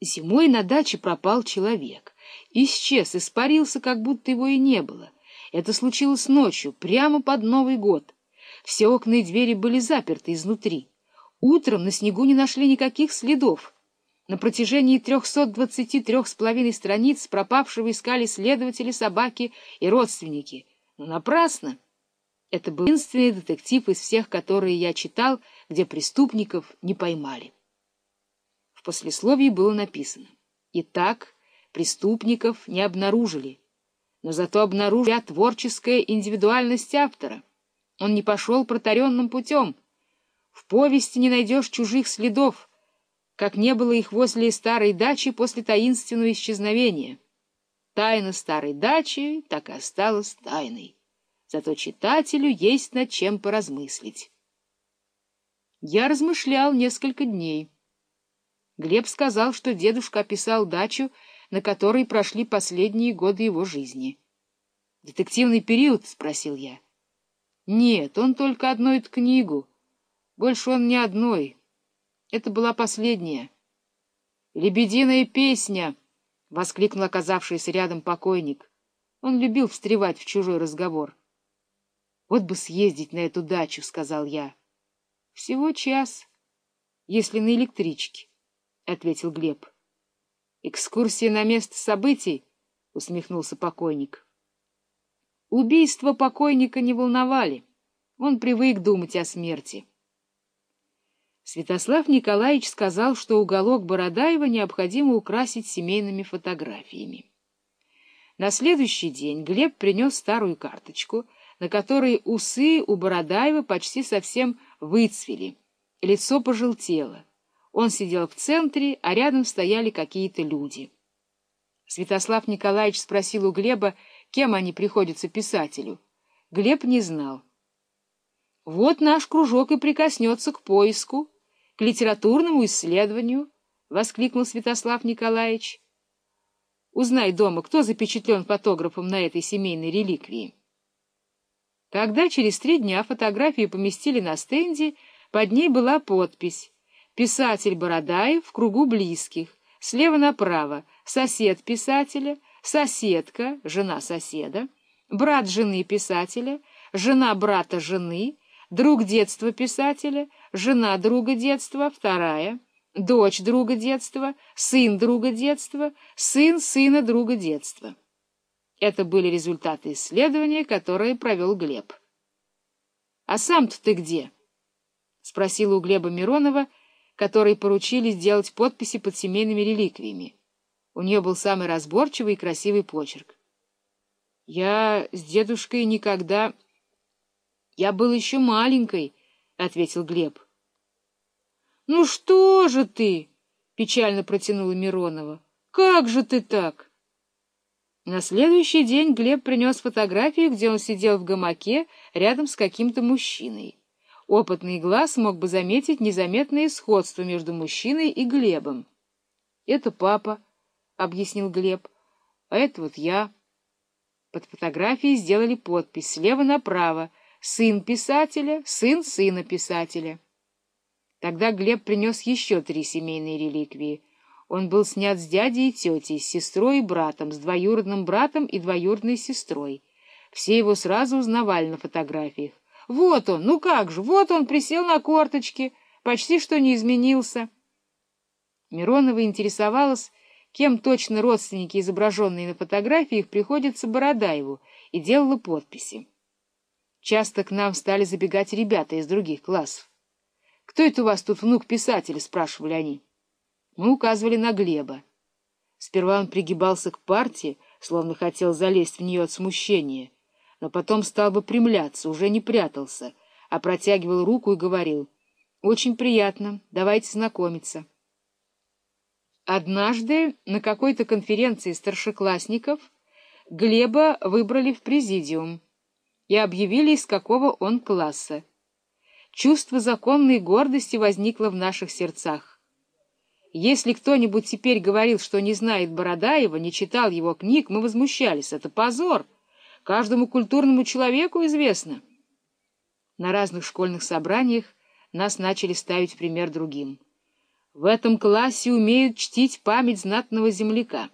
Зимой на даче пропал человек. Исчез, испарился, как будто его и не было. Это случилось ночью, прямо под Новый год. Все окна и двери были заперты изнутри. Утром на снегу не нашли никаких следов. На протяжении трехсот двадцати трех с половиной страниц пропавшего искали следователи, собаки и родственники. Но напрасно. Это был единственный детектив из всех, которые я читал, где преступников не поймали послесловии было написано «Итак, преступников не обнаружили, но зато обнаружили творческая индивидуальность автора. Он не пошел протаренным путем. В повести не найдешь чужих следов, как не было их возле старой дачи после таинственного исчезновения. Тайна старой дачи так и осталась тайной. Зато читателю есть над чем поразмыслить. Я размышлял несколько дней. Глеб сказал, что дедушка описал дачу, на которой прошли последние годы его жизни. «Детективный период?» — спросил я. «Нет, он только одну эту книгу. Больше он не одной. Это была последняя». «Лебединая песня!» — воскликнул оказавшийся рядом покойник. Он любил встревать в чужой разговор. «Вот бы съездить на эту дачу», — сказал я. «Всего час, если на электричке». — ответил Глеб. «Экскурсия на место событий?» — усмехнулся покойник. Убийства покойника не волновали. Он привык думать о смерти. Святослав Николаевич сказал, что уголок Бородаева необходимо украсить семейными фотографиями. На следующий день Глеб принес старую карточку, на которой усы у Бородаева почти совсем выцвели, лицо пожелтело. Он сидел в центре, а рядом стояли какие-то люди. Святослав Николаевич спросил у Глеба, кем они приходятся писателю. Глеб не знал. «Вот наш кружок и прикоснется к поиску, к литературному исследованию», — воскликнул Святослав Николаевич. «Узнай дома, кто запечатлен фотографом на этой семейной реликвии». Когда через три дня фотографию поместили на стенде, под ней была подпись Писатель Бородаев в кругу близких. Слева направо сосед писателя, соседка, жена соседа, брат жены писателя, жена брата жены, друг детства писателя, жена друга детства, вторая, дочь друга детства, сын друга детства, сын сына друга детства. Это были результаты исследования, которые провел Глеб. — А сам-то ты где? — спросила у Глеба Миронова, — которой поручили сделать подписи под семейными реликвиями. У нее был самый разборчивый и красивый почерк. Я с дедушкой никогда... Я был еще маленькой, — ответил Глеб. — Ну что же ты? — печально протянула Миронова. — Как же ты так? На следующий день Глеб принес фотографию, где он сидел в гамаке рядом с каким-то мужчиной. Опытный глаз мог бы заметить незаметное сходство между мужчиной и Глебом. — Это папа, — объяснил Глеб, — а это вот я. Под фотографией сделали подпись слева направо «Сын писателя, сын сына писателя». Тогда Глеб принес еще три семейные реликвии. Он был снят с дядей и тетей, с сестрой и братом, с двоюродным братом и двоюродной сестрой. Все его сразу узнавали на фотографиях. Вот он, ну как же, вот он присел на корточки, почти что не изменился. Миронова интересовалась, кем точно родственники, изображенные на фотографиях, приходятся Бородаеву, и делала подписи. Часто к нам стали забегать ребята из других классов. «Кто это у вас тут внук писателя?» — спрашивали они. Мы указывали на Глеба. Сперва он пригибался к партии, словно хотел залезть в нее от смущения, но потом стал бы примляться, уже не прятался, а протягивал руку и говорил «Очень приятно, давайте знакомиться». Однажды на какой-то конференции старшеклассников Глеба выбрали в президиум и объявили, из какого он класса. Чувство законной гордости возникло в наших сердцах. Если кто-нибудь теперь говорил, что не знает Бородаева, не читал его книг, мы возмущались. Это позор! Каждому культурному человеку известно. На разных школьных собраниях нас начали ставить пример другим. В этом классе умеют чтить память знатного земляка.